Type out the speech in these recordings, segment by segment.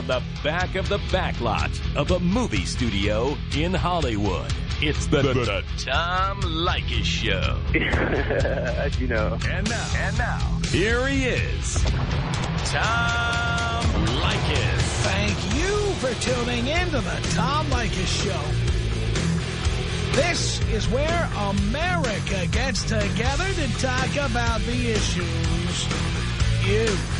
from the back of the backlot of a movie studio in Hollywood. It's the, the, the Tom Leykis Show. you know. And now, and now, here he is, Tom Leykis. Thank you for tuning in to the Tom Leykis Show. This is where America gets together to talk about the issues you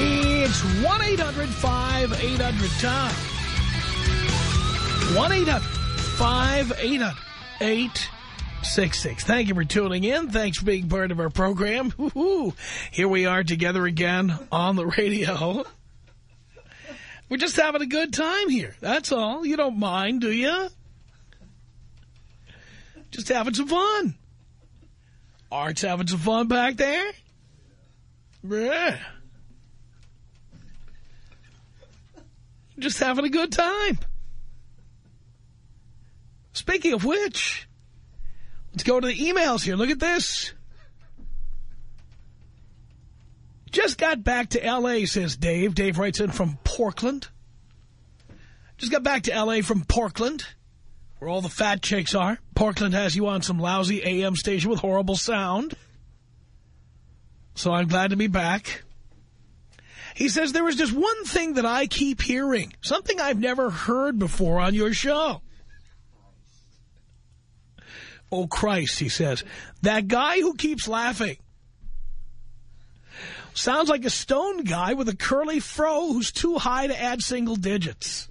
It's 1-800-5800-TOM. 1-800-5800-866. Thank you for tuning in. Thanks for being part of our program. Here we are together again on the radio. We're just having a good time here. That's all. You don't mind, do you? Just having some fun. Art's having some fun back there. Yeah. Just having a good time. Speaking of which, let's go to the emails here. Look at this. Just got back to L.A., says Dave. Dave writes in from Portland. Just got back to L.A. from Portland, where all the fat chicks are. Portland has you on some lousy AM station with horrible sound. So I'm glad to be back. He says there is just one thing that I keep hearing, something I've never heard before on your show. Oh, Christ, he says. That guy who keeps laughing. Sounds like a stone guy with a curly fro who's too high to add single digits.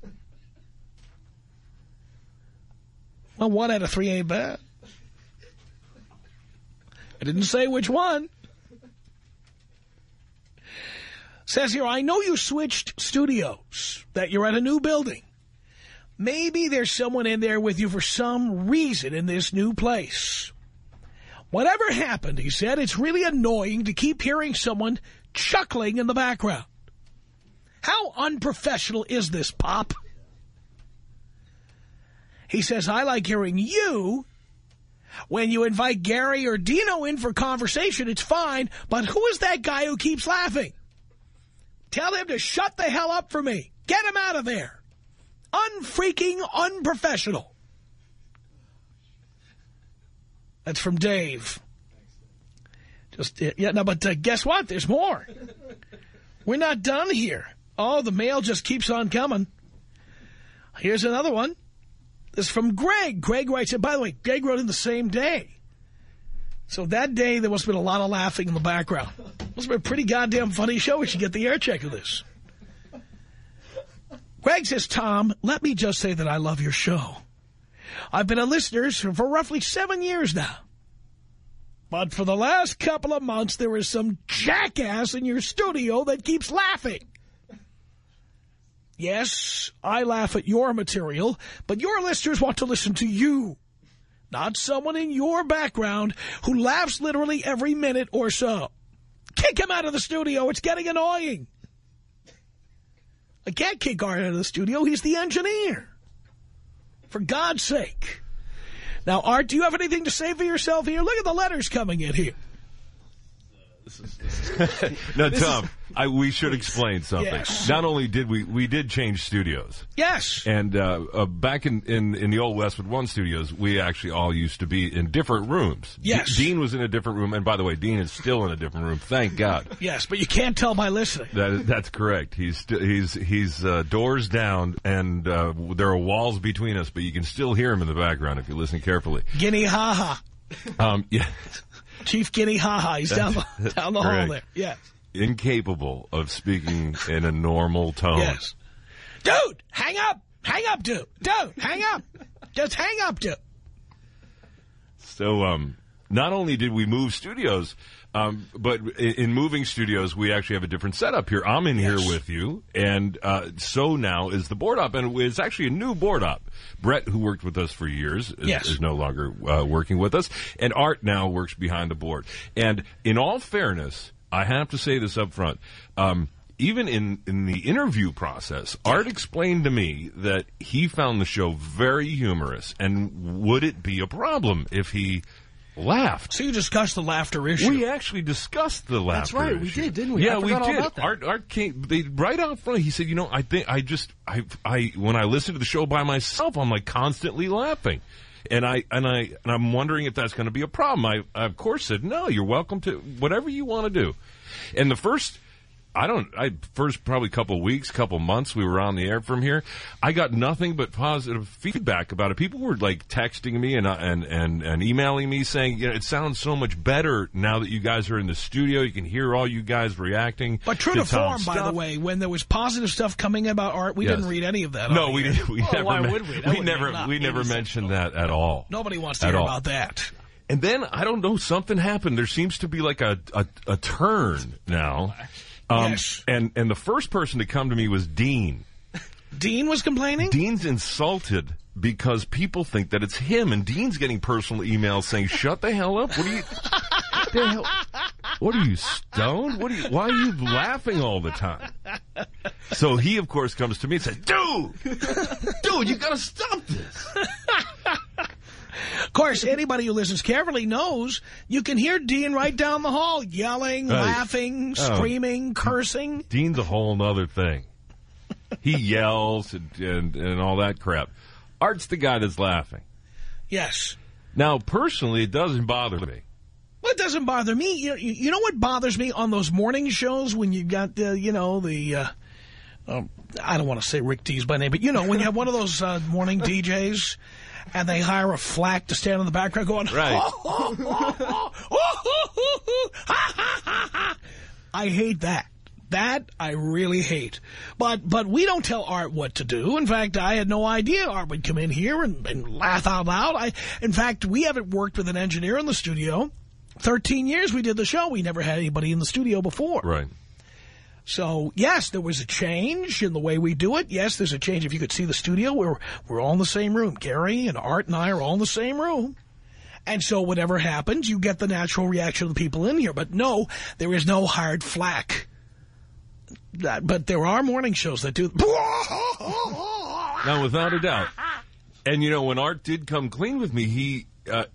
Well, one out of three ain't bad. I didn't say which one. Says here, I know you switched studios, that you're at a new building. Maybe there's someone in there with you for some reason in this new place. Whatever happened, he said, it's really annoying to keep hearing someone chuckling in the background. How unprofessional is this, Pop? He says, I like hearing you. When you invite Gary or Dino in for conversation, it's fine, but who is that guy who keeps laughing? Tell him to shut the hell up for me. Get him out of there unfreaking unprofessional. That's from Dave. Just yeah, no, but uh, guess what? There's more. We're not done here. Oh, the mail just keeps on coming. Here's another one. This is from Greg. Greg writes it. By the way, Greg wrote in the same day. So that day, there must have been a lot of laughing in the background. Must be a pretty goddamn funny show. We should get the air check of this. Greg says, Tom, let me just say that I love your show. I've been a listener for roughly seven years now. But for the last couple of months, there is some jackass in your studio that keeps laughing. Yes, I laugh at your material, but your listeners want to listen to you, not someone in your background who laughs literally every minute or so. Kick him out of the studio. It's getting annoying. I can't kick Art out of the studio. He's the engineer. For God's sake. Now, Art, do you have anything to say for yourself here? Look at the letters coming in here. This is, this is now, Tom, I, we should explain something. Yes. Not only did we we did change studios, Yes. and uh, uh, back in, in in the old Westwood One studios, we actually all used to be in different rooms. D- Yes. Dean was in a different room, and by the way, Dean is still in a different room. Thank God. Yes, but you can't tell by listening. That is, that's correct. He's he's he's uh, doors down, and uh, there are walls between us, but you can still hear him in the background if you listen carefully. Guinea Ha-Ha. Um, yeah, Chief Guinea Ha-Ha. He's down the, down the hall there. Yes. incapable of speaking in a normal tone. Yes. Dude, hang up. Hang up, dude. Dude, hang up. Just hang up, dude. So, um, not only did we move studios, um, but in, in moving studios, we actually have a different setup here. I'm in here with you, and uh, so now is the board up, and it's actually a new board up. Brett, who worked with us for years, is, Yes. is no longer uh, working with us, and Art now works behind the board. And in all fairness, I have to say this up front. Um, even in, in the interview process, Art explained to me that he found the show very humorous, and would it be a problem if he laughed? So you discussed the laughter issue. We actually discussed the laughter. That's right, we did, didn't we? Yeah, we did. Art, Art came they, right out front. He said, "You know, I think I just I I when I listen to the show by myself, I'm like constantly laughing." And I and I and I'm wondering if that's going to be a problem. I, I of course said no. You're welcome to whatever you want to do. And the first I don't. I first probably couple weeks, couple months we were on the air from here. I got nothing but positive feedback about it. People were like texting me and uh, and and, and emailing me saying, you know, it sounds so much better now that you guys are in the studio. You can hear all you guys reacting. But true to, Tom's form, by the way, when there was positive stuff coming about art, we Yes. didn't read any of that. No, we didn't. We Oh, never. why would we? That we would never. We never mentioned that at all. Nobody wants to At hear all. about that. And then I don't know, something happened. There seems to be like a a, a turn now. Um, Yes. And and the first person to come to me was Dean. Dean was complaining? Dean's insulted because people think that it's him, and Dean's getting personal emails saying, "Shut the hell up! What are you? the hell, what are you stoned? What are you? Why are you laughing all the time?" So he, of course, comes to me and says, "Dude, dude, you got to stop this." Of course, anybody who listens carefully knows you can hear Dean right down the hall yelling, Right. laughing, Oh. screaming, cursing. Dean's a whole other thing. He yells and, and and all that crap. Art's the guy that's laughing. Yes. Now, personally, it doesn't bother me. Well, it doesn't bother me. You, you know what bothers me on those morning shows when you got, uh, you know, the, uh, um, I don't want to say Rick Dees by name, but you know, when you have one of those uh, morning DJs and they hire a flack to stand in the background going, Right. I hate that. That I really hate. But but we don't tell Art what to do. In fact, I had no idea Art would come in here and, and laugh out loud. I, in fact, we haven't worked with an engineer in the studio. 13 years we did the show. We never had anybody in the studio before. Right. So, yes, there was a change in the way we do it. Yes, there's a change. If you could see the studio, we're, we're all in the same room. Gary and Art and I are all in the same room. And so whatever happens, you get the natural reaction of the people in here. But no, there is no hard flack. That, but there are morning shows that do. Now, without a doubt. And, you know, when Art did come clean with me, he, uh,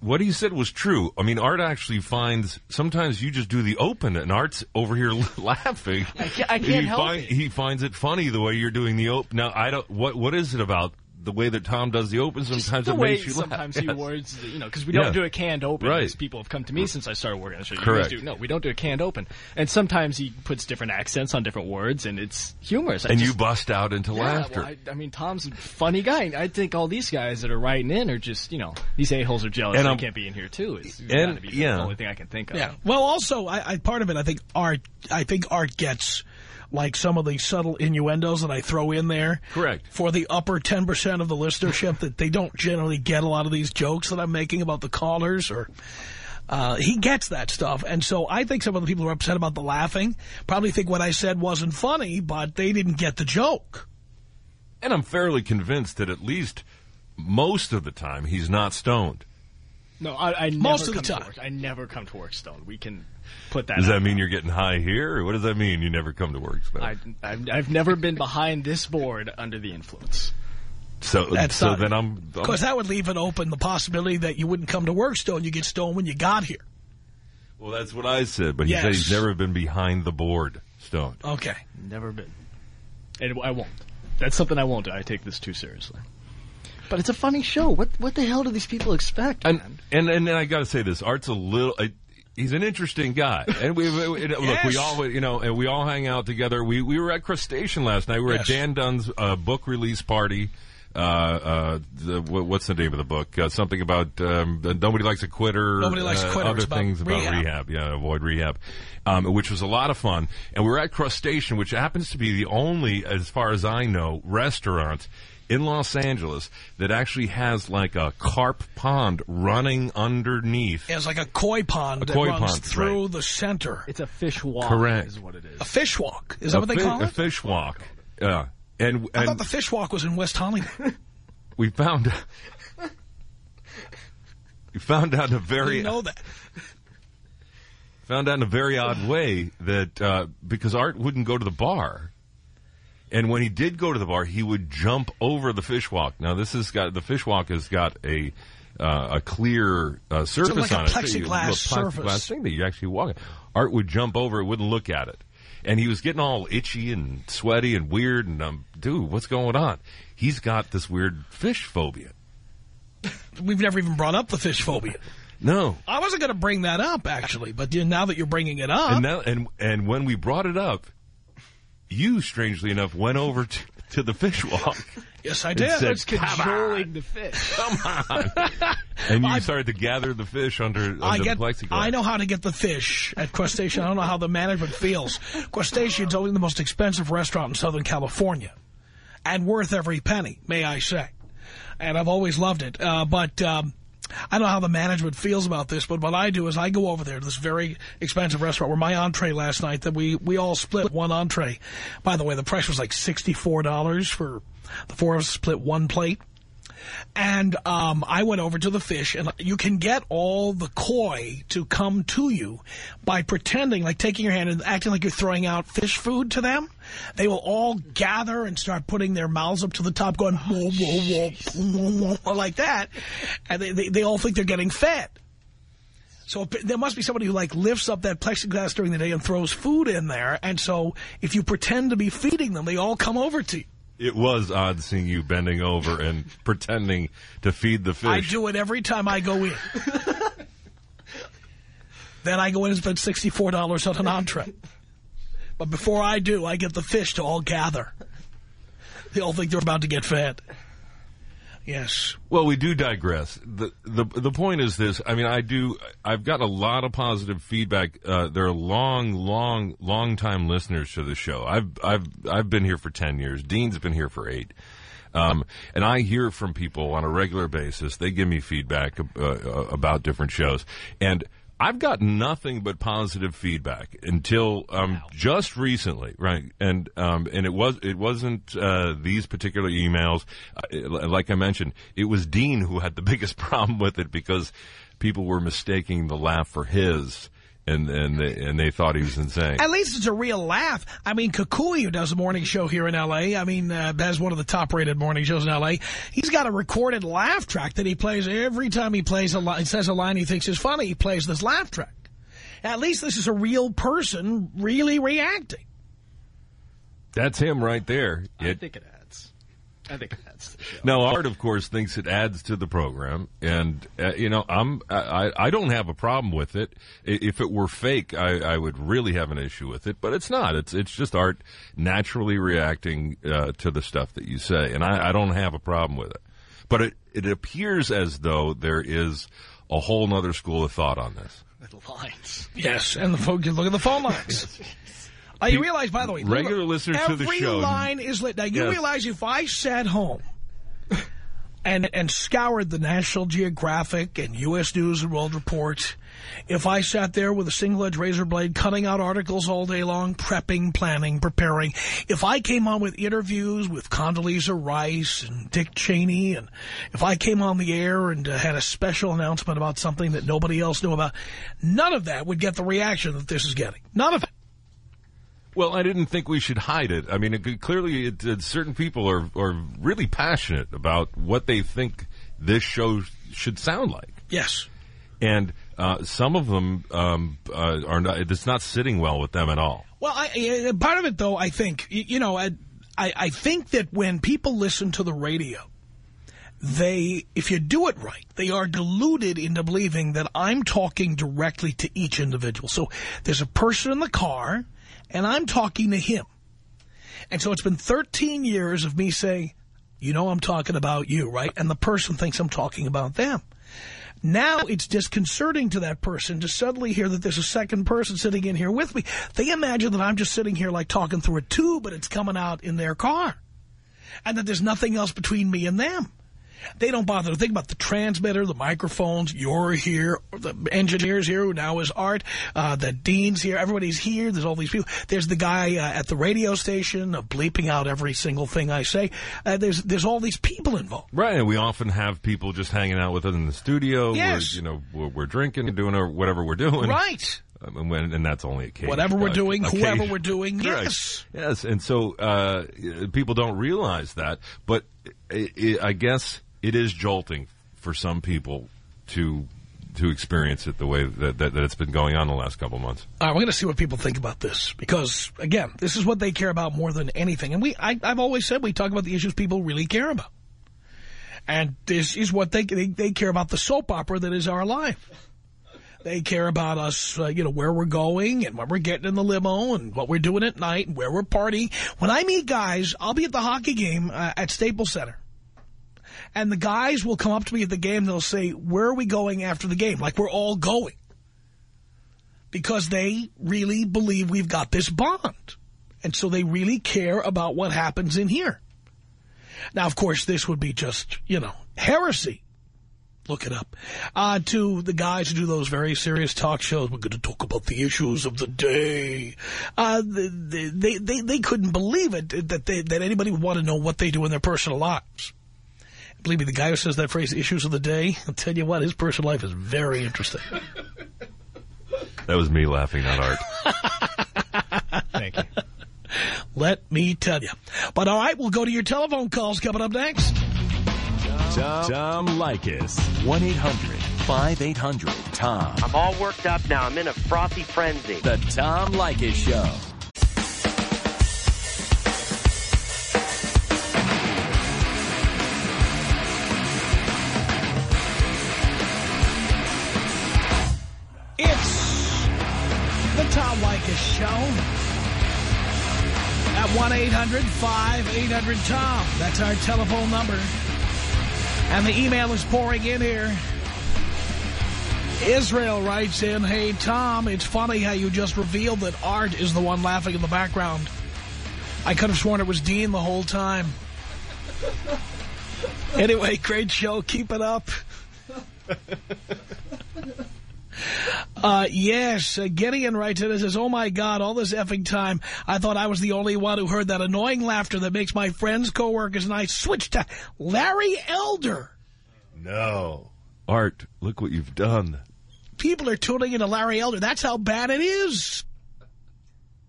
what he said was true. I mean, Art actually finds, sometimes you just do the open and Art's over here laughing. I can't- I can't he help it. He finds it funny the way you're doing the open. Now, I don't, what, what is it about the way that Tom does the open? Sometimes the it way makes you sometimes laugh. you Yes. words, you know, because we don't Yeah. do a canned open. Right. as People have come to me since I started working on the show. You Correct. guys do. No, we don't do a canned open. And sometimes he puts different accents on different words, and it's humorous. I And just- you bust out into Yeah, laughter. well, I, I mean, Tom's a funny guy. I think all these guys that are writing in are just, you know, these a-holes are jealous And they I'm- can't be in here, too. It's and, be yeah. the only thing I can think of. Yeah. Well, also, I, I part of it, I think Art, I think Art gets like some of the subtle innuendos that I throw in there. Correct. For the upper 10% of the listenership that they don't generally get a lot of these jokes that I'm making about the callers or... Uh, he gets that stuff. And so I think some of the people who are upset about the laughing probably think what I said wasn't funny, but they didn't get the joke. And I'm fairly convinced that at least most of the time he's not stoned. No, I, I never Most of the come to time. work. I never come to work stoned. We can put that Does out that mean now. you're getting high here, or what does that mean? You never come to work stoned? I, I've, I've never been behind this board under the influence. so, That's so not- then I'm, I'm Because that would leave it open the possibility that you wouldn't come to work stoned. You get stoned when you got here. well. That's what I said, but he Yes. said he's never been behind the board stoned. Okay. Never been. And I won't. That's something I won't do. I take this too seriously. But it's a funny show. What what the hell do these people expect, And man? and and then I got to say this: Art's a little. Uh, he's an interesting guy, and we, we- we- look. We all you know, and we all hang out together. We we were at Crustacean last night. We were Yes. at Dan Dunn's uh, book release party. Uh, uh, the, what's the name of the book? Uh, something about um, nobody likes a quitter. Nobody likes a uh. Other It's things about rehab. rehab. Yeah, avoid rehab, um, which was a lot of fun. And we were at Crustacean, which happens to be the only, as far as I know, restaurant in Los Angeles that actually has like a carp pond running underneath. It's like a koi pond that koi runs pond, through right. the center. It's a fish walk. Correct. Is what it is. A fish walk. Is that what they call it? A fish walk. Yeah. And, I thought the fish walk was in West Hollywood. we found we found out in a I very didn't know that. found out in a very odd way that uh, because Art wouldn't go to the bar, and when he did go to the bar, he would jump over the fish walk. Now this has got the fish walk has got a uh, a clear uh, surface like a on it, plexiglass you- little surface. plexiglass thing that you actually walk. on. Art would jump over, it wouldn't look at it, and he was getting all itchy and sweaty and weird. And um, dude, what's going on? He's got this weird fish phobia. We've never even brought up the fish phobia. No, I wasn't going to bring that up, actually, but now that you're bringing it up, And now, and and when we brought it up, you strangely enough went over to, to the fish walk yes, I did. said, It's cajoling the fish. "Come on!" and you started to gather the fish under, under I get. the plexiglass. I know how to get the fish at Crustacean. I don't know how the management feels. Crustacean's only the most expensive restaurant in Southern California, and worth every penny, may I say. And I've always loved it. Uh, but um, I don't know how the management feels about this. But what I do is I go over there to this very expensive restaurant where my entree last night that we we all split one entree. By the way, the price was like sixty four dollars for the four of us split one plate. And um, I went over to the fish, and you can get all the koi to come to you by pretending, like taking your hand and acting like you're throwing out fish food to them. They will all gather and start putting their mouths up to the top, going whoa, whoa, whoa, whoa, like that, and they, they, they all think they're getting fed. So there must be somebody who like lifts up that plexiglass during the day and throws food in there, and so if you pretend to be feeding them, they all come over to you. It was odd seeing you bending over and pretending to feed the fish. I do it every time I go in. then I go in and spend $64 on an entree. But before I do, I get the fish to all gather. They all think they're about to get fed. Yes. Well, we do digress. the the The point is this. I mean, I do. I've got a lot of positive feedback. Uh, there are long, long, long time listeners to the show. I've I've I've been here for ten years. Dean's been here for eight. Um, and I hear from people on a regular basis. They give me feedback uh, about different shows, and I've got nothing but positive feedback until um, just recently, right? And um, and it was it wasn't uh, these particular emails. Uh, like I mentioned, it was Dean who had the biggest problem with it because people were mistaking the laugh for his. And and they, and they thought he was insane. At least it's a real laugh. I mean, Kukui, who does a morning show here in L.A., I mean, uh, has one of the top-rated morning shows in L.A., he's got a recorded laugh track that he plays every time he plays a line, says a line he thinks is funny, he plays this laugh track. At least this is a real person really reacting. That's him right there. I It- think it. I think it adds to the show. Now, Art, of course, thinks it adds to the program, and uh, you know, I'm I, I don't have a problem with it. If it were fake, I, I would really have an issue with it, but it's not. It's it's just Art naturally reacting uh, to the stuff that you say, and I, I don't have a problem with it. But it it appears as though there is a whole other school of thought on this. The lines. Yes, and the phone, look at the phone lines. Uh, you realize, by the way, Regular look, listeners to the show. every line is lit. Now, you Yes. realize if I sat home and and scoured the National Geographic and U.S. News and World Report, if I sat there with a single-edged razor blade cutting out articles all day long, prepping, planning, preparing, if I came on with interviews with Condoleezza Rice and Dick Cheney, and if I came on the air and uh, had a special announcement about something that nobody else knew about, none of that would get the reaction that this is getting. None of it. Well, I didn't think we should hide it. I mean, it, clearly, it, it, certain people are are really passionate about what they think this show should sound like, Yes. and uh, some of them um, uh, are not. It's not sitting well with them at all. Well, I, uh, part of it, though, I think, you know, I, I I think that when people listen to the radio, they, if you do it right, they are deluded into believing that I'm talking directly to each individual. So there's a person in the car, and I'm talking to him. And so it's been 13 years of me saying, you know I'm talking about you, right? And the person thinks I'm talking about them. Now it's disconcerting to that person to suddenly hear that there's a second person sitting in here with me. They imagine that I'm just sitting here like talking through a tube, but it's coming out in their car. and that there's nothing else between me and them. They don't bother to think about the transmitter, the microphones, you're here, the engineers here who now is Art, uh, the dean's here, everybody's here, there's all these people. There's the guy uh, at the radio station uh, bleeping out every single thing I say. Uh, there's there's all these people involved. Right, and we often have people just hanging out with us in the studio. Yes. We're, you know, we're, we're drinking and doing whatever we're doing. Right. Um, and, when, and that's only occasion. Whatever we're uh, doing, occasion. whoever we're doing, Correct. yes. Yes, and so uh, people don't realize that, but i i I guess it is jolting for some people to to experience it the way that, that, that it's been going on the last couple months. All right, we're going to see what people think about this because, again, this is what they care about more than anything. And we, I, I've always said we talk about the issues people really care about. And this is what they, they, they care about the soap opera that is our life. They care about us, uh, you know, where we're going and when we're getting in the limo and what we're doing at night and where we're partying. When I meet guys, I'll be at the hockey game uh, at Staples Center. And the guys will come up to me at the game they'll say, where are we going after the game? Like we're all going. Because they really believe we've got this bond. And so they really care about what happens in here. Now, of course, this would be just, you know, heresy. Look it up. Uh, to the guys who do those very serious talk shows, we're going to talk about the issues of the day. Uh, they, they, they, they couldn't believe it that, they, that anybody would want to know what they do in their personal lives. Believe me, the guy who says that phrase, issues of the day, I'll tell you what, his personal life is very interesting. That was me laughing, not Art. Thank you. Let me tell you. But all right, we'll go to your telephone calls coming up next. Tom, Tom Leykis. 1-800-5800-TOM. I'm all worked up now. I'm in a frothy frenzy. The Tom Leykis Show. Show at 1-800-5800-TOM. That's our telephone number. And the email is pouring in here. Israel writes in, Hey, Tom, it's funny how you just revealed that Art is the one laughing in the background. I could have sworn it was Dean the whole time. Anyway, great show. Keep it up. Uh, yes, uh, Gideon writes in and says, Oh, my God, all this effing time, I thought I was the only one who heard that annoying laughter that makes my friends, coworkers, and I switch to Larry Elder. No. Art, look what you've done. People are tuning into Larry Elder. That's how bad it is.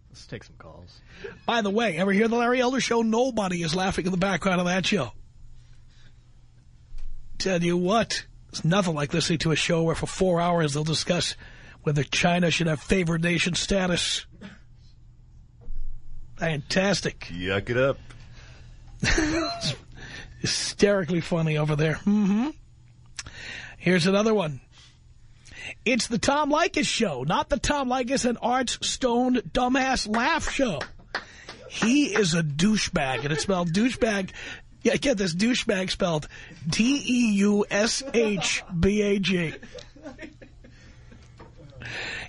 Let's take some calls. By the way, ever hear the Larry Elder Show? Nobody is laughing in the background of that show. Tell you what, it's nothing like listening to a show where for four hours they'll discuss whether China should have favored nation status. Fantastic. Yuck it up. Hysterically funny over there. Mm-hmm. Here's another one. It's the Tom Leykis show, not the Tom Leykis and Art's Stone dumbass laugh show. He is a douchebag, and it's spelled douchebag. Yeah, get this, douchebag spelled D-E-U-S-H-B-A-G.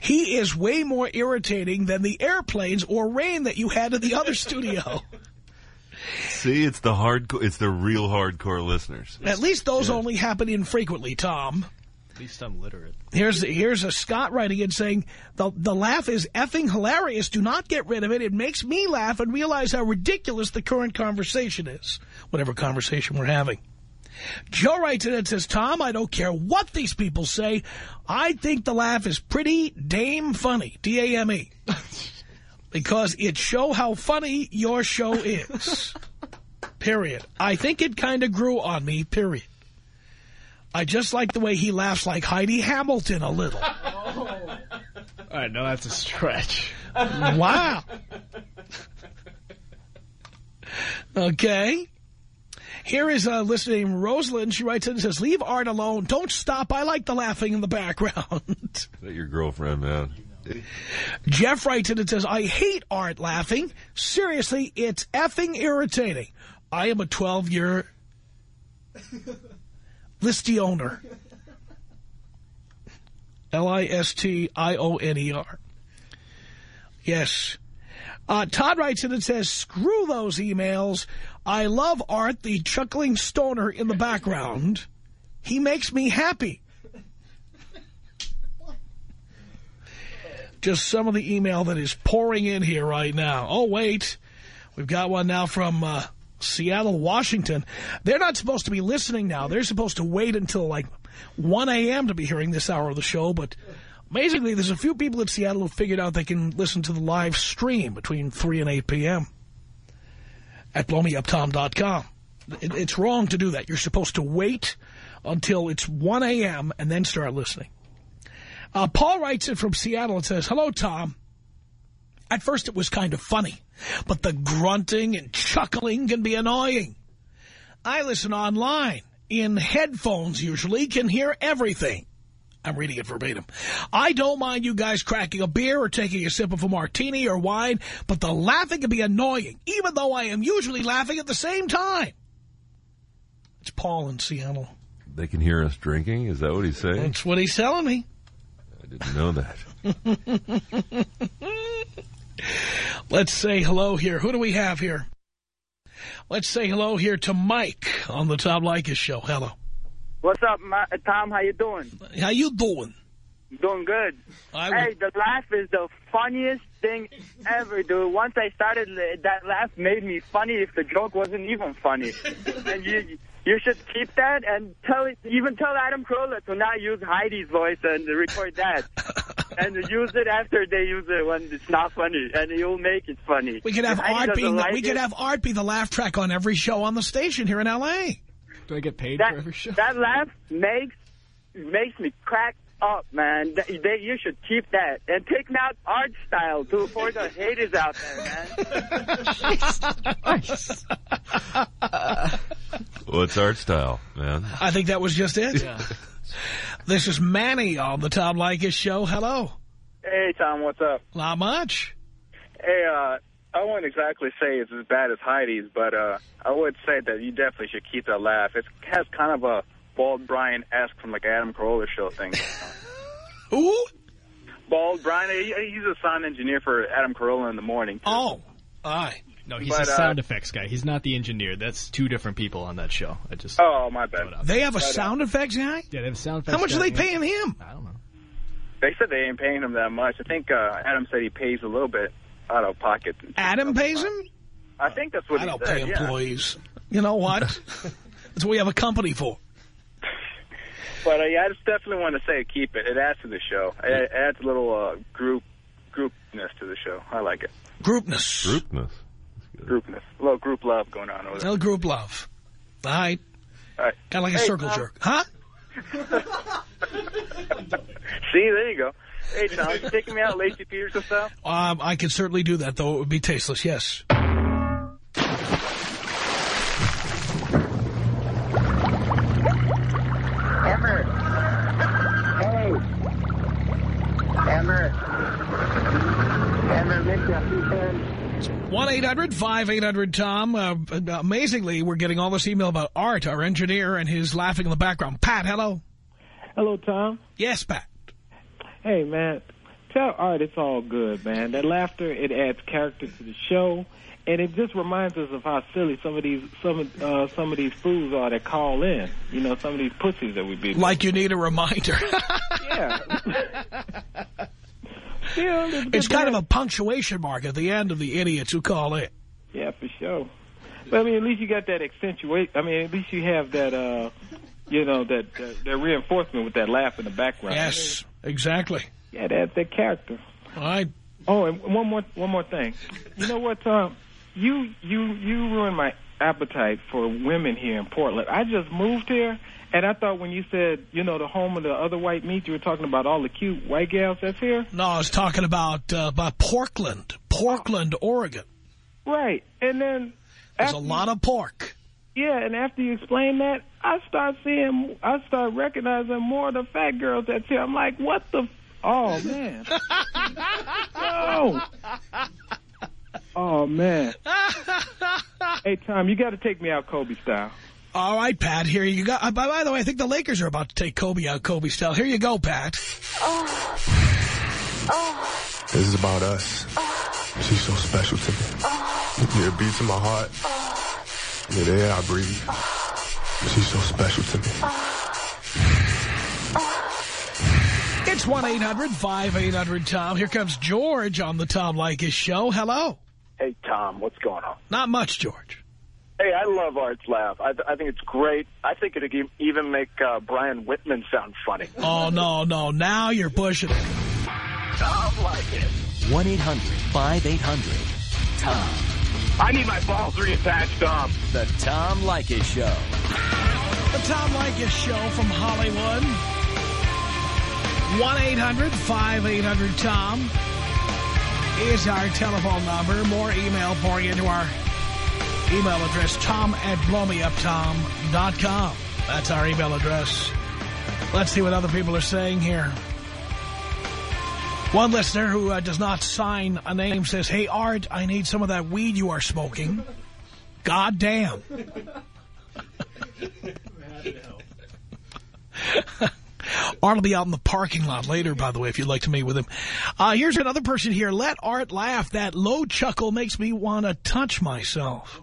He is way more irritating than the airplanes or rain that you had in the other studio. See, it's the hardcore, it's the real hardcore listeners. At least those only happen infrequently, Tom. At least I'm literate. Here's here's a Scott writing in saying, the, the laugh is effing hilarious. Do not get rid of it. It makes me laugh and realize how ridiculous the current conversation is, whatever conversation we're having. Joe writes in and says, Tom, I don't care what these people say. I think the laugh is pretty damn funny, D-A-M-E. because it show how funny your show is. period. I think it kind of grew on me, period. I just like the way he laughs like Heidi Hamilton a little. All right, no, that's a stretch. Wow. okay. Here is a listener named Rosalind. She writes in and says, leave Art alone. Don't stop. I like the laughing in the background. Is that your girlfriend, man? Jeff writes in and says, I hate Art laughing. Seriously, it's effing irritating. I am a 12-year listy owner. L-I-S-T-I-O-N-E-R. Yes. Uh, Todd writes in and says, screw those emails. I love Art, the chuckling stoner in the background. He makes me happy. Just some of the email that is pouring in here right now. Oh, wait. We've got one now from uh, Seattle, Washington. They're not supposed to be listening now. They're supposed to wait until like 1 a.m. to be hearing this hour of the show. But amazingly, there's a few people in Seattle who figured out they can listen to the live stream between 3 and 8 p.m. at blowmeuptom.com. It, it's wrong to do that. You're supposed to wait until it's 1 a.m. and then start listening. Uh, Paul writes in from Seattle and says, Hello, Tom. At first it was kind of funny, but the grunting and chuckling can be annoying. I listen online, in headphones usually, can hear everything. I'm reading it verbatim. I don't mind you guys cracking a beer or taking a sip of a martini or wine, but the laughing can be annoying, even though I am usually laughing at the same time. It's Paul in Seattle. They can hear us drinking? Is that what he's saying? That's what he's telling me. I didn't know that. Let's say hello here. Who do we have here? Let's say hello here to Mike on the Tom Leykis show. Hello. What's up, Ma Tom? How you doing? How you doing? Doing good. I hey, the laugh is the funniest thing ever, dude. Once I started, that laugh made me funny if the joke wasn't even funny. and you you should keep that and tell even tell Adam Carolla to not use Heidi's voice and record that. and use it after they use it when it's not funny, and you'll make it funny. We could have If Art be doesn't like we could have Art be the laugh track on every show on the station here in L.A. Do I get paid that, for every show? That laugh makes makes me crack up, man. Th- they, you should keep that. And take out art style, too, for the haters out there, man. What's art style, man? I think that was just it. Yeah. This is Manny on the Tom Leykis show. Hello. Hey, Tom, what's up? Not much. Hey, uh, I wouldn't exactly say it's as bad as Heidi's, but uh, I would say that you definitely should keep that laugh. It has kind of a Bald Bryan-esque from like Adam Carolla show thing. Who? Bald Bryan, he, he's a sound engineer for Adam Carolla in the morning. Too. Oh, aye. No, he's But, a uh, sound effects guy. He's not the engineer. That's two different people on that show. I just Oh, my bad. throw it out. They have a But, uh, sound effects guy? Yeah, they have a sound effects. How effects much are they paying him? I don't know. They said they ain't paying him that much. I think uh, Adam said he pays a little bit out of pocket. Adam pays him? I think that's what I he don't said, pay yeah. employees. You know what? That's what we have a company for. But uh, yeah, I just definitely want to say keep it. It adds to the show. It adds a little uh, group groupness to the show. I like it. Groupness. Groupness. Groupness. A little group love going on over there. Tell group love. All right. All right. Kind of like a circle Tom. jerk. Huh? See, there you go. Hey, Tom, you taking me out Lacey Peters and stuff? Um, I could certainly do that, though it would be tasteless, yes. Emmer. Hey. Emmer. Emmer, Mitchell, 1-800-5800-TOM. Uh, amazingly, we're getting all this email about Art, our engineer, and his laughing in the background. Pat, hello. Hello, Tom. Yes, Pat. Hey, man. Tell Art it's all good, man. That laughter, it adds character to the show. And it just reminds us of how silly some of these some of uh, some of these fools are that call in. You know, some of these pussies that we be. Like you need a reminder. Yeah. yeah it's kind of a punctuation mark at the end of the idiots who call in. Yeah, for sure. But I mean, at least you got that accentuate. I mean, at least you have that. uh You know that that, that reinforcement with that laugh in the background. Yes, exactly. Yeah, that that character. All right. Oh, and one more one more thing. You know what, Tom? You you you ruined my appetite for women here in Portland. I just moved here, and I thought when you said you know the home of the other white meat, you were talking about all the cute white gals that's here. No, I was talking about uh, about Portland, Portland, Oregon. Right, and then There's a lot of pork. Yeah, and after you explain that, I start seeing, I start recognizing more of the fat girls that's here. I'm like, what the? F- oh man. oh. Oh man. hey Tom, you got to take me out Kobe style. All right, Pat. Here you go. Uh, by, by the way, I think the Lakers are about to take Kobe out, Kobe style. Here you go, Pat. Oh. This is about us. She's so special to me. Yeah, it beats in my heart. Yeah, the air I breathe. She's so special to me. It's 1-800-5800-TOM. Here comes George on the Tom Leykis show. Hello. Hey, Tom, what's going on? Not much, George. Hey, I love Art's laugh. I, th I think it's great. I think it'd even make uh, Brian Whitman sound funny. Oh, no, no. Now you're pushing it. Tom Leykis. 1-800-5800-TOM. I need my balls reattached, Tom. The Tom Leykis Show. The Tom Leykis show from Hollywood. 1-800-5800-TOM is our telephone number. More email pouring into our email address, tom at blowmeuptom.com. That's our email address. Let's see what other people are saying here. One listener who uh, does not sign a name says, Hey, Art, I need some of that weed you are smoking. God damn. Art will be out in the parking lot later, by the way, if you'd like to meet with him. Uh, here's another person here. Let Art laugh. That low chuckle makes me want to touch myself.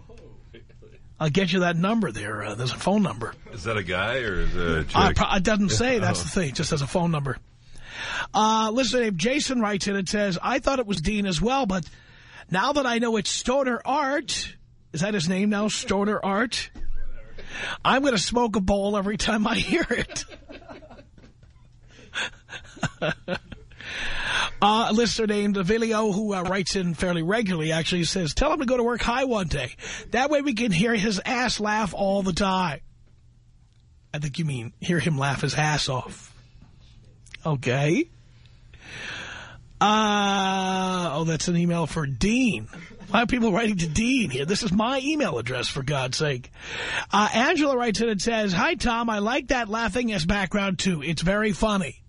I'll get you that number there. Uh, there's a phone number. Is that a guy or is it a? Uh, it doesn't say. That's Oh. the thing. It just has a phone number. Uh, listen, Jason writes in and says, I thought it was Dean as well, but now that I know it's Stoner Art, is that his name now, Stoner Art? I'm going to smoke a bowl every time I hear it. Uh, a listener named Avilio, who uh, writes in fairly regularly, actually says, tell him to go to work high one day. That way we can hear his ass laugh all the time. I think you mean hear him laugh his ass off. Okay. Uh, oh, that's an email for Dean. Why are people writing to Dean here? This is my email address, for God's sake. Uh, Angela writes in and says, Hi, Tom. I like that laughing as background, too. It's very funny.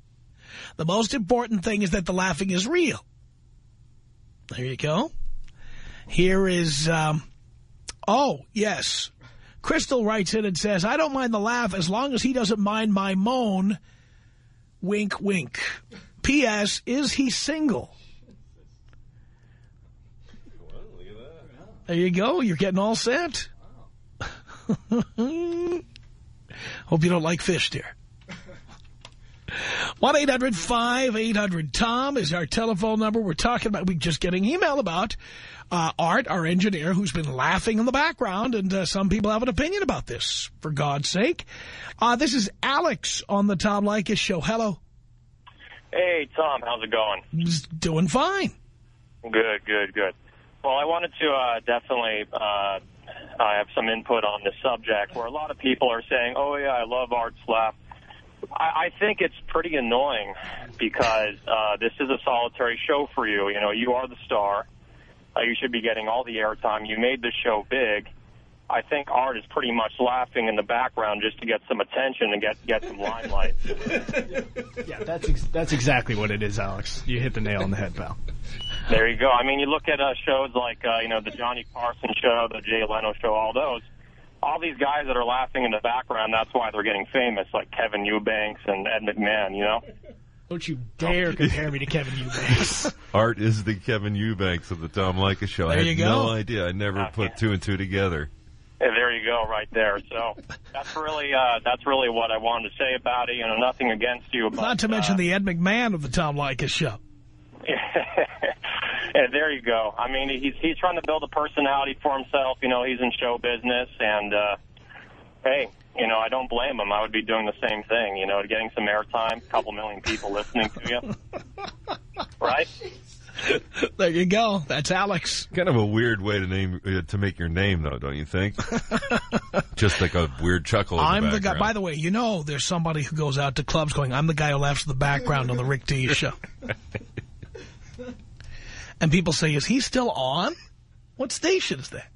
The most important thing is that the laughing is real. There you go. Here is, um, oh, yes. Crystal writes in and says, I don't mind the laugh as long as he doesn't mind my moan. Wink, wink. P.S. Is he single? There you go. You're getting all set. Hope you don't like fish, dear. 1-800-5800-TOM is our telephone number. We're talking about, we're just getting email about uh, Art, our engineer, who's been laughing in the background, and uh, some people have an opinion about this, for God's sake. Uh, this is Alex on the Tom Leykis show. Hello. Hey, Tom, how's it going? Just doing fine. Good, good, good. Well, I wanted to uh, definitely uh, I have some input on this subject where a lot of people are saying, oh, yeah, I love Art Slap. I, I think it's pretty annoying because uh, this is a solitary show for you. You know, you are the star. Uh, you should be getting all the airtime. You made the show big. I think Art is pretty much laughing in the background just to get some attention and get get some limelight. Yeah, that's ex that's exactly what it is, Alex. You hit the nail on the head, pal. There you go. I mean, you look at uh, shows like, uh, you know, the Johnny Carson show, the Jay Leno show, all those. All these guys that are laughing in the background, that's why they're getting famous, like Kevin Eubanks and Ed McMahon, you know? Don't you dare compare me to Kevin Eubanks. Art is the Kevin Eubanks of the Tom Leykis show. I There had you go. no idea. I never put two and two together. Yeah, there you go, right there. So that's really, uh, that's really what I wanted to say about it. You know, nothing against you, but Not to mention the Ed McMahon of the Tom Leykis show. Yeah, there you go. I mean, he's he's trying to build a personality for himself. You know, he's in show business, and uh, hey, you know, I don't blame him. I would be doing the same thing. You know, getting some airtime, a couple million people listening to you, right? There you go. That's Alex. Kind of a weird way to name uh, to make your name, though, don't you think? Just like a weird chuckle. I'm the, guy. By the way, you know there's somebody who goes out to clubs going, I'm the guy who laughs in the background on the Rick Dees show. and people say, is he still on? What station is that?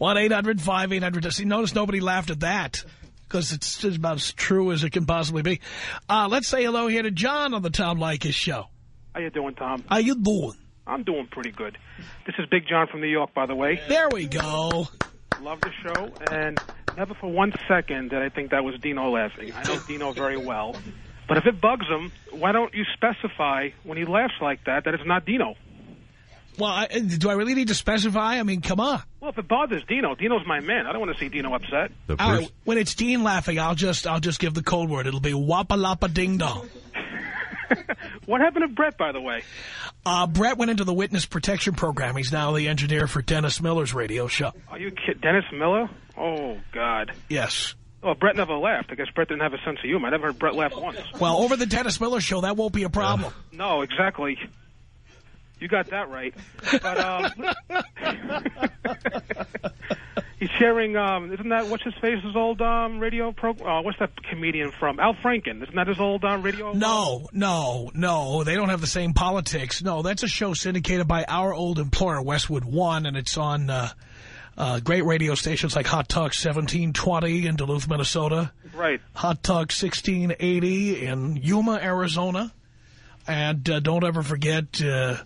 1-800-5800. See, notice nobody laughed at that because it's about as true as it can possibly be. Uh, let's say hello here to John on the Tom Leykis show. How you doing, Tom? How you doing? I'm doing pretty good. This is Big John from New York, by the way. There we go. Love the show, and never for one second did I think that was Dino laughing. I know Dino very well. But if it bugs him, why don't you specify when he laughs like that that it's not Dino? Well, I, do I really need to specify? I mean, come on. Well, if it bothers Dino, Dino's my man. I don't want to see Dino upset. All right, when it's Dean laughing, I'll just I'll just give the code word. It'll be wappa lappa ding dong. What happened to Brett, by the way? Uh, Brett went into the witness protection program. He's now the engineer for Dennis Miller's radio show. Are you kid Dennis Miller? Oh, God. Yes. Oh, Brett never laughed. I guess Brett didn't have a sense of humor. I never heard Brett laugh once. Well, over the Dennis Miller show, that won't be a problem. No, exactly. You got that right. But um, he's sharing. Um, isn't that what's his face? face's old um, radio program? Uh, what's that comedian from? Al Franken. Isn't that his old um, radio? No, no, no. They don't have the same politics. No, that's a show syndicated by our old employer, Westwood One, and it's on uh, uh, great radio stations like Hot Talk 1720 in Duluth, Minnesota. Right. Hot Talk 1680 in Yuma, Arizona. And uh, don't ever forget uh,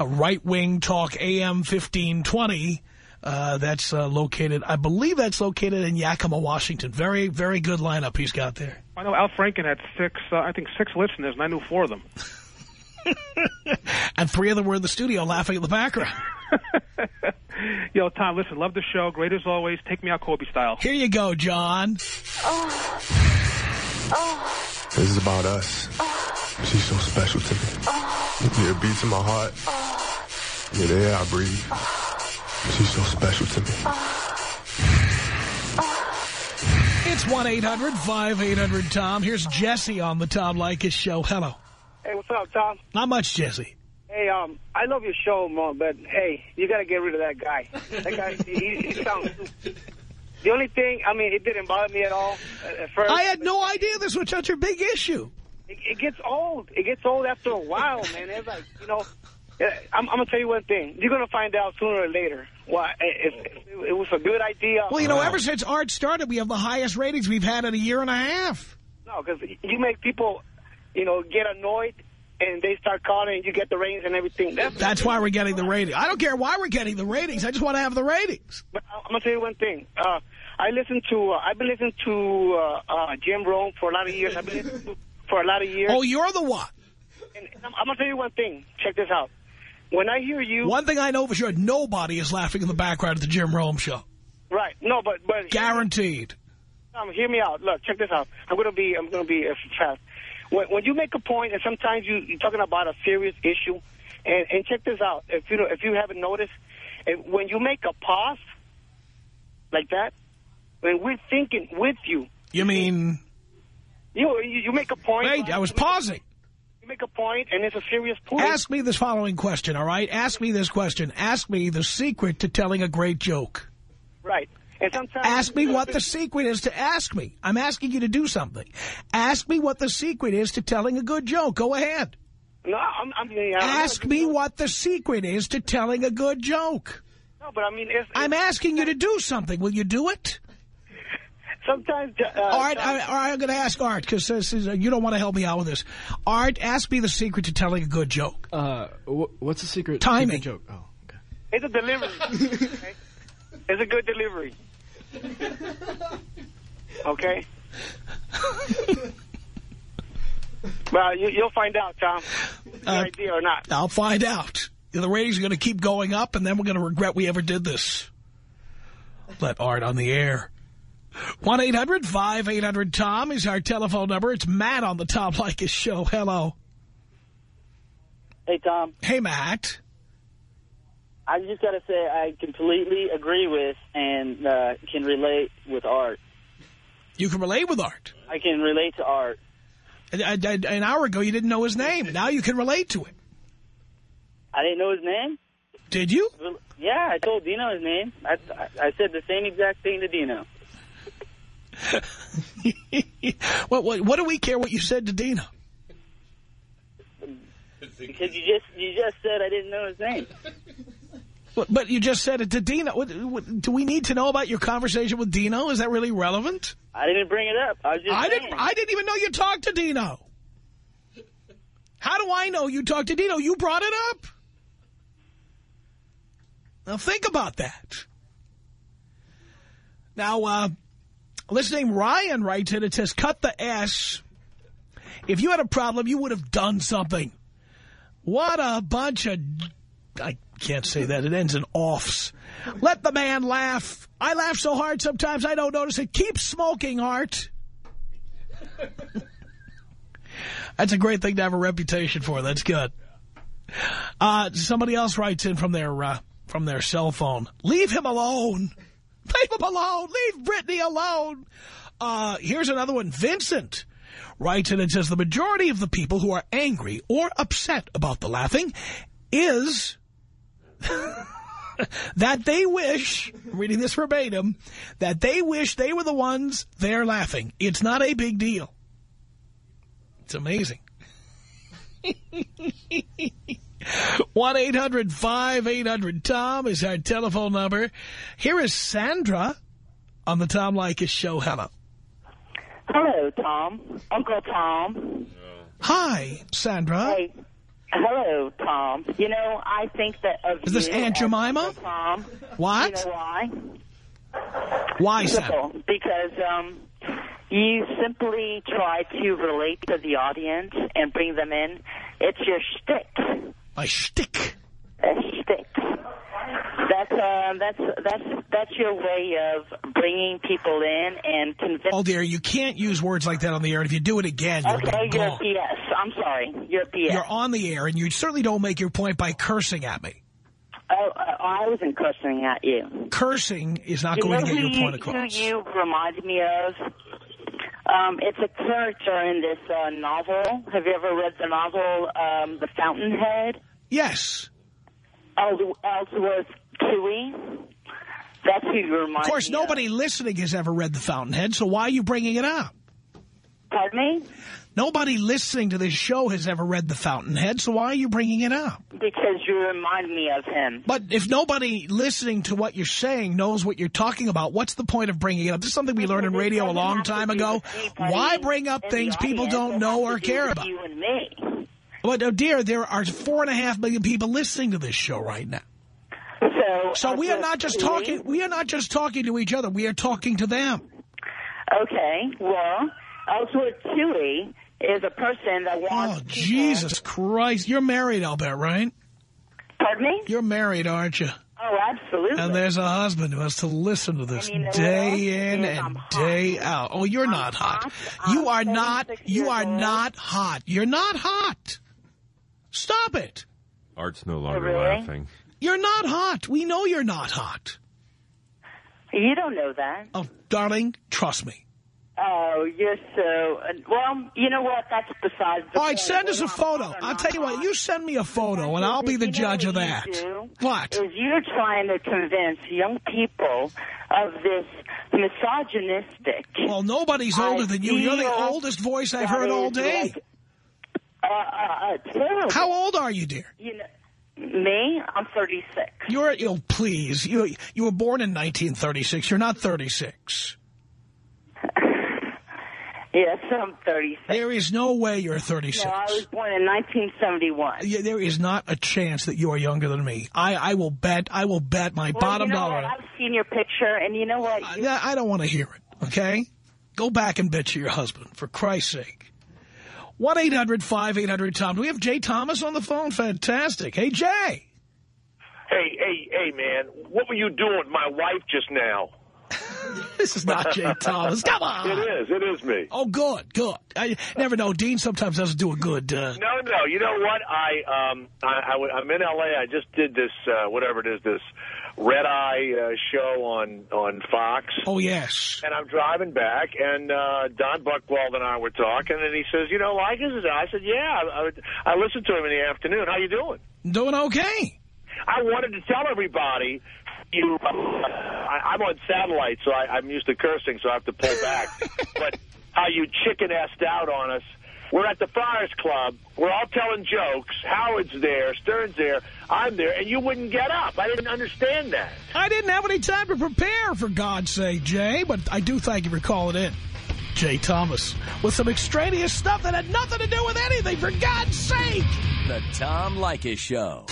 right-wing talk AM 1520. Uh, that's uh, located, I believe that's located in Yakima, Washington. Very, very good lineup he's got there. I know Al Franken had six. Uh, I think six listeners, and I knew four of them. And three of them were in the studio laughing in the background. Yo, Tom, listen, love the show. Great as always. Take me out Kobe style. Here you go, John. This is about us. She's so special to me. Yeah, it beats in my heart. Yeah, the air I breathe. She's so special to me. It's 1-800-5800-TOM. Here's Jesse on the Tom Leykis show. Hello. Hey, what's up, Tom? Not much, Jesse. Hey, um, I love your show, Mom, but hey, you got to get rid of that guy. That guy, he, he sounds. The only thing, I mean, it didn't bother me at all at at first. I had no idea this was such a big issue. It, it gets old. It gets old after a while, man. It's like, you know, I'm, I'm gonna tell you one thing. You're gonna find out sooner or later. Why? If, if it was a good idea. Well, you know, ever since Art started, we have the highest ratings we've had in a year and a half. No, because you make people, you know, get annoyed, and they start calling, and you get the ratings and everything. That's, That's why we're getting the ratings. I don't care why we're getting the ratings. I just want to have the ratings. But I'm gonna tell you one thing. Uh, I listen to. Uh, I've been listening to uh, uh, Jim Rome for a lot of years. I've been listening to for a lot of years. Oh, you're the one. And I'm, I'm gonna tell you one thing. Check this out. When I hear you, One thing I know for sure, nobody is laughing in the background at the Jim Rome show. right? No, but but Guaranteed. Um, hear me out. Look, check this out. I'm gonna be. I'm gonna be uh, fast. When, when you make a point, and sometimes you, you're talking about a serious issue, and, and check this out. If you know, if you haven't noticed, and when you make a pause like that, when we're thinking with you, You mean... you you, you make a point. Wait, I was pausing. You make a point, and it's a serious point. Ask me this following question, all right? Ask me this question. Ask me the secret to telling a great joke. Right. And sometimes Ask me what the secret is to ask me. I'm asking you to do something. Ask me what the secret is to telling a good joke. Go ahead. No, I'm. I'm yeah, Ask me what the secret is to telling a good joke. No, but I mean, it's, I'm asking you to do something. Will you do it? Sometimes. Uh, All right, I, all right I'm going to ask Art, because you don't want to help me out with this. Art, ask me the secret to telling a good joke. Uh, wh what's the secret? Timing. Joke. Oh. It's a delivery. okay? It's a good delivery. Okay? well, you, you'll find out, Tom. Good Uh, idea or not. I'll find out. The ratings are going to keep going up, and then we're going to regret we ever did this. Let Art on the air. 1-800-5800-TOM is our telephone number. It's Matt on the Tom Leykis show. Hello. Hey, Tom. Hey, Matt. I just got to say I completely agree with and uh, can relate with Art. You can relate with Art. I can relate to Art. An hour ago, you didn't know his name. Now you can relate to him. I didn't know his name. Did you? Yeah, I told Dino his name. I, I, I said the same exact thing to Dino. what, what, what do we care what you said to Dino? Because you just you just said I didn't know his name. But, but you just said it to Dino. What, what, do we need to know about your conversation with Dino? Is that really relevant? I didn't bring it up. I was just I didn't. I didn't even know you talked to Dino. How do I know you talked to Dino? You brought it up. Now think about that. Now, uh, listening, Ryan writes in. It says, "Cut the S. If you had a problem, you would have done something." What a bunch of I can't say that. It ends in offs. Let the man laugh. I laugh so hard sometimes I don't notice it. Keep smoking, Art. That's a great thing to have a reputation for. That's good. Uh, somebody else writes in from their uh, from their cell phone. Leave him alone. Leave him alone. Leave Brittany alone. Uh, here's another one. Vincent writes in and says, the majority of the people who are angry or upset about the laughing is that they wish, reading this verbatim, that they wish they were the ones they're laughing. It's not a big deal. It's amazing. 1-800-5800-TOM is our telephone number. Here is Sandra on the Tom Leykis show. Hello. Hello, Tom. Uncle Tom. Hi, Sandra. Hey. Hello, Tom. You know, I think that of Is this Aunt Jemima? Uncle Tom. What? You know why? Why, Sandra? Because um, you simply try to relate to the audience and bring them in. It's your shtick. My shtick. A shtick. That's uh, that's that's that's your way of bringing people in and convincing. Oh, dear, you can't use words like that on the air. And if you do it again, you'll Okay, you're gone. BS. I'm sorry. You're a BS. You're on the air, and you certainly don't make your point by cursing at me. Oh, uh, I wasn't cursing at you. Cursing is not you going to get your you, point across. Who you remind me of? Um, it's a character in this uh, novel. Have you ever read the novel, um, The Fountainhead? Yes. Eld- Ellsworth Toohey. That's who you remind Of course, nobody listening has ever read The Fountainhead, so why are you bringing it up? Pardon me? Nobody listening to this show has ever read The Fountainhead, so why are you bringing it up? Because you remind me of him. But if nobody listening to what you're saying knows what you're talking about, what's the point of bringing it up? This is something we learned in radio a long time ago. Why bring up things people don't know or care about? You and me. But, oh dear, there are four and a half million people listening to this show right now. So, So we are not just talking. We are not just talking to each other. We are talking to them. Okay, well, Ellsworth Toohey is a person that oh, wants Oh, Jesus Christ! You're married, I'll bet, right? Pardon me? You're married, aren't you? Oh, absolutely. And there's a husband who has to listen to this And you know day in and I'm hot. day out. Oh, you're not hot. You are not. You are not hot. You're not hot. Stop it. Art's no oh, longer really? laughing. You're not hot. We know you're not hot. You don't know that. Oh, darling, trust me. Oh, you're so... Well, you know what? That's besides the All right, point. send us a photo. I'll tell you what. You send me a photo, and I'll be the You judge of you that. do What? Is you're trying to convince young people of this misogynistic... Well, nobody's older than you. You're the oldest voice I've heard all day. like, uh, uh, uh. How old are you, dear? You know, me? I'm 36. You're, oh, please. You, you were born in 1936. You're not 36. Yes, I'm 36. There is no way you're 36. No, I was born in 1971. Yeah, there is not a chance that you are younger than me. I, I will bet. I will bet my Well, bottom you know dollar. What? on it. I've seen your picture, and you know what? You- Yeah, I don't want to hear it. Okay, go back and bitch at your husband for Christ's sake. One eight hundred five eight hundred Tom. Do we have Jay Thomas on the phone? Fantastic. Hey Jay. Hey, hey, hey, man! What were you doing with my wife just now? This is not Jay Thomas. Come on. It is. It is me. Oh, good, good. I never know. Dean sometimes doesn't do a good. Uh, No, no. You know what? I um, I, I am in L.A. I just did this uh, whatever it is, this red eye uh, show on on Fox. oh yes. And I'm driving back, and uh, Don Buchwald and I were talking, and he says, "You know, Leykis is." I said, "Yeah." I, I, I listened to him in the afternoon. How you doing? Doing okay. I wanted to tell everybody. You, uh, I, I'm on satellite, so I, I'm used to cursing, so I have to pull back. but how you chicken-assed out on us. We're at the Friars Club. We're all telling jokes. Howard's there. Stern's there. I'm there. And you wouldn't get up. I didn't understand that. I didn't have any time to prepare, for God's sake, Jay. But I do thank you for calling in. Jay Thomas with some extraneous stuff that had nothing to do with anything, for God's sake. The Tom Leykis Show.